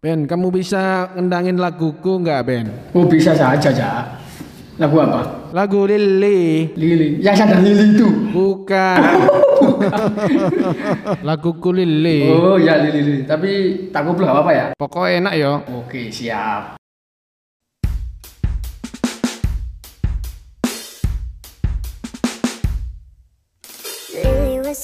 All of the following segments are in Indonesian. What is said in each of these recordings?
Ben, kamu bisa ngendangin laguku nggak, Ben? Oh, bisa saja, Cak. Lagu apa? Lagu Lili. Lili. Ya sadar Lili itu. Bukan. Laguku Lili. Oh, ya Lili. Lili. Tapi tak apa-apa ya? Pokoknya enak ya. Oke, siap. Lili was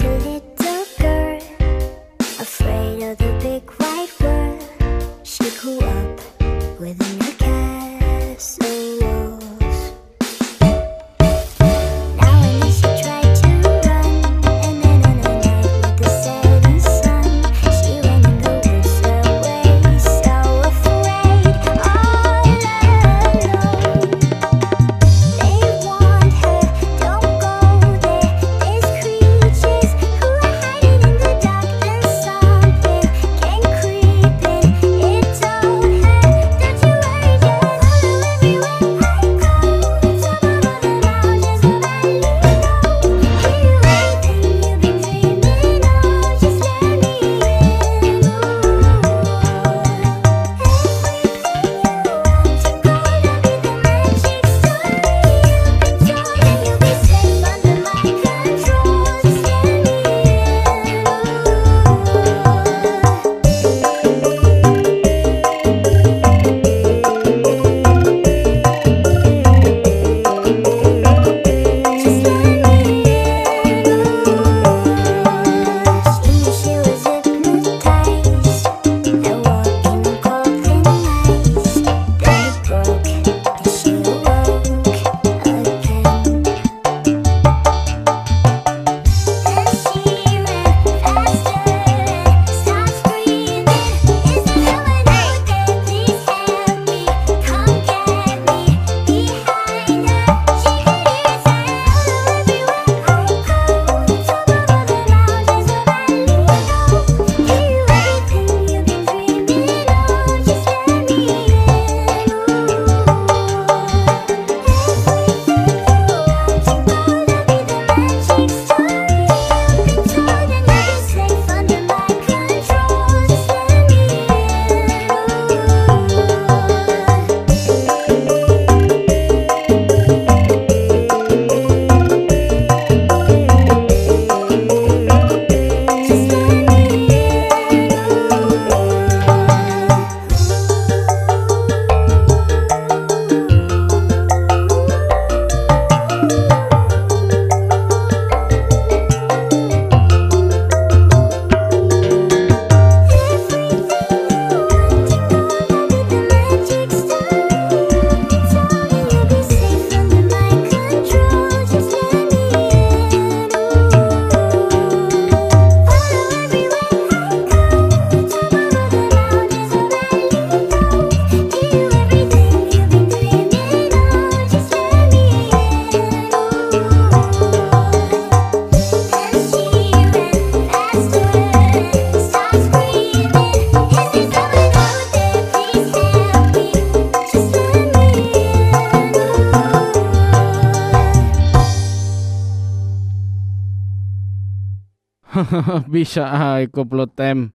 Bisa ai ko plot tem.